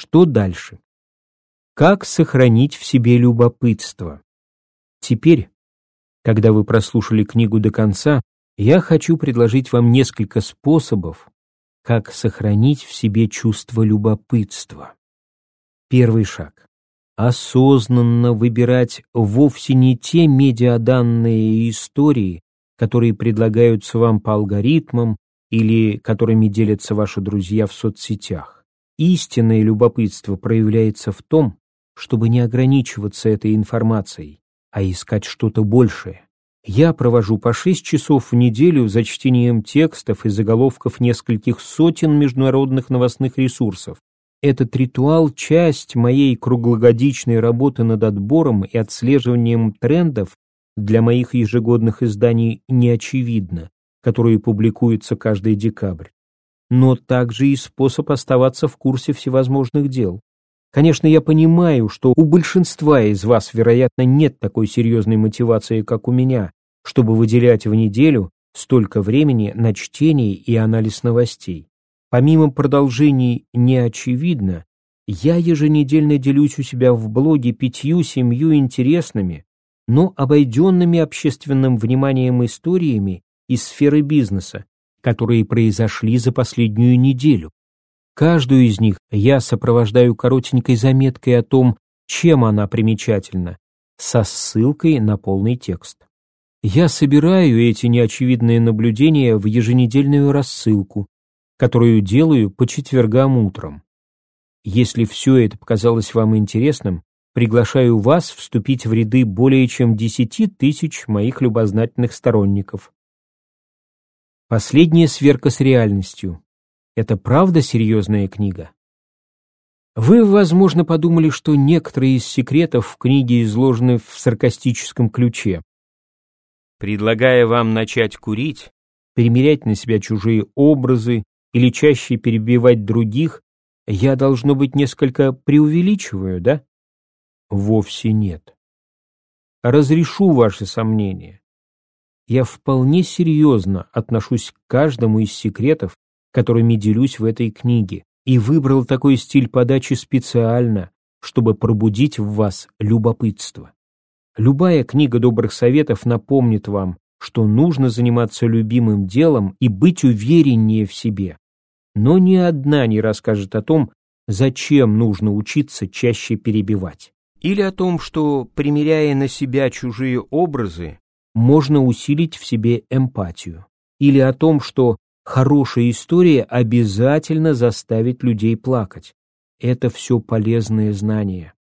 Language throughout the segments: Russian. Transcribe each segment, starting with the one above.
Что дальше? Как сохранить в себе любопытство? Теперь, когда вы прослушали книгу до конца, я хочу предложить вам несколько способов, как сохранить в себе чувство любопытства. Первый шаг. Осознанно выбирать вовсе не те медиаданные и истории, которые предлагаются вам по алгоритмам или которыми делятся ваши друзья в соцсетях. Истинное любопытство проявляется в том, чтобы не ограничиваться этой информацией, а искать что-то большее. Я провожу по шесть часов в неделю за чтением текстов и заголовков нескольких сотен международных новостных ресурсов. Этот ритуал – часть моей круглогодичной работы над отбором и отслеживанием трендов для моих ежегодных изданий «Не очевидно», которые публикуются каждый декабрь. Но также и способ оставаться в курсе всевозможных дел. Конечно, я понимаю, что у большинства из вас, вероятно, нет такой серьезной мотивации, как у меня, чтобы выделять в неделю столько времени на чтение и анализ новостей. Помимо продолжений «не очевидно», я еженедельно делюсь у себя в блоге пятью-семью интересными, но обойденными общественным вниманием историями из сферы бизнеса, которые произошли за последнюю неделю. Каждую из них я сопровождаю коротенькой заметкой о том, чем она примечательна, со ссылкой на полный текст. Я собираю эти неочевидные наблюдения в еженедельную рассылку, которую делаю по четвергам утром. Если все это показалось вам интересным, приглашаю вас вступить в ряды более чем десяти тысяч моих любознательных сторонников. Последняя сверка с реальностью. Это правда серьезная книга? Вы, возможно, подумали, что некоторые из секретов в книге изложены в саркастическом ключе. Предлагая вам начать курить, примерять на себя чужие образы или чаще перебивать других, я, должно быть, несколько преувеличиваю, да? Вовсе нет. Разрешу ваши сомнения. Я вполне серьезно отношусь к каждому из секретов, которыми делюсь в этой книге, и выбрал такой стиль подачи специально, чтобы пробудить в вас любопытство. Любая книга добрых советов напомнит вам, что нужно заниматься любимым делом и быть увереннее в себе. Но ни одна не расскажет о том, зачем нужно учиться чаще перебивать. Или о том, что, примеряя на себя чужие образы, можно усилить в себе эмпатию. Или о том, что Хорошая история обязательно заставит людей плакать. Это все полезные знания.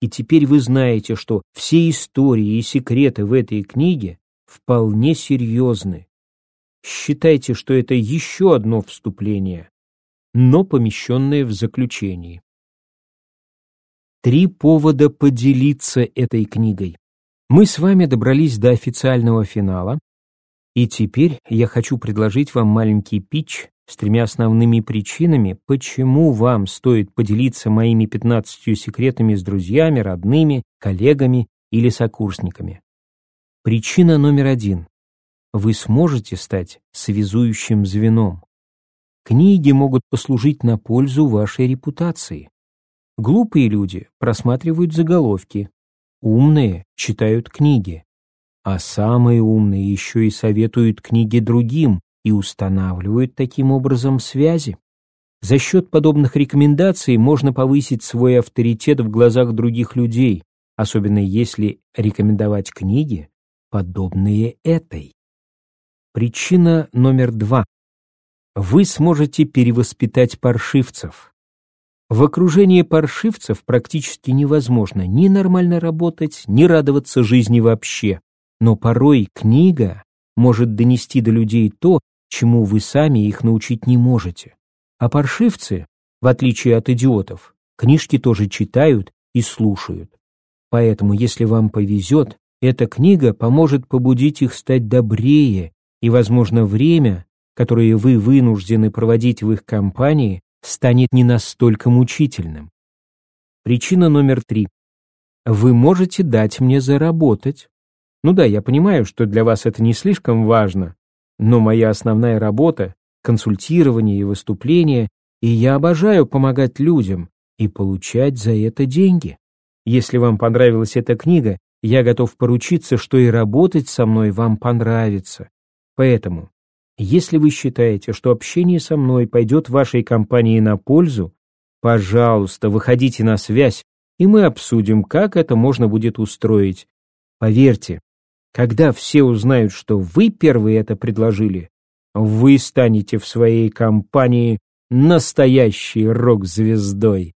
И теперь вы знаете, что все истории и секреты в этой книге вполне серьезны. Считайте, что это еще одно вступление, но помещенное в заключении. Три повода поделиться этой книгой. Мы с вами добрались до официального финала, и теперь я хочу предложить вам маленький питч с тремя основными причинами, почему вам стоит поделиться моими 15 секретами с друзьями, родными, коллегами или сокурсниками. Причина номер один. Вы сможете стать связующим звеном. Книги могут послужить на пользу вашей репутации. Глупые люди просматривают заголовки, умные читают книги. А самые умные еще и советуют книги другим и устанавливают таким образом связи. За счет подобных рекомендаций можно повысить свой авторитет в глазах других людей, особенно если рекомендовать книги, подобные этой. Причина номер два. Вы сможете перевоспитать паршивцев. В окружении паршивцев практически невозможно ни нормально работать, ни радоваться жизни вообще. Но порой книга может донести до людей то, чему вы сами их научить не можете. А паршивцы, в отличие от идиотов, книжки тоже читают и слушают. Поэтому, если вам повезет, эта книга поможет побудить их стать добрее, и, возможно, время, которое вы вынуждены проводить в их компании, станет не настолько мучительным. Причина номер три. Вы можете дать мне заработать. Ну да, я понимаю, что для вас это не слишком важно, но моя основная работа — консультирование и выступление, и я обожаю помогать людям, и получать за это деньги. Если вам понравилась эта книга, я готов поручиться, что и работать со мной вам понравится. Поэтому, если вы считаете, что общение со мной пойдет вашей компании на пользу, пожалуйста, выходите на связь, и мы обсудим, как это можно будет устроить. Поверьте, когда все узнают, что вы первые это предложили, вы станете в своей компании настоящей рок-звездой.